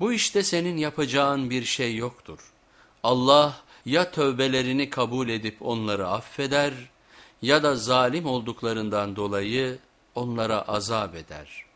Bu işte senin yapacağın bir şey yoktur. Allah ya tövbelerini kabul edip onları affeder ya da zalim olduklarından dolayı onlara azap eder.''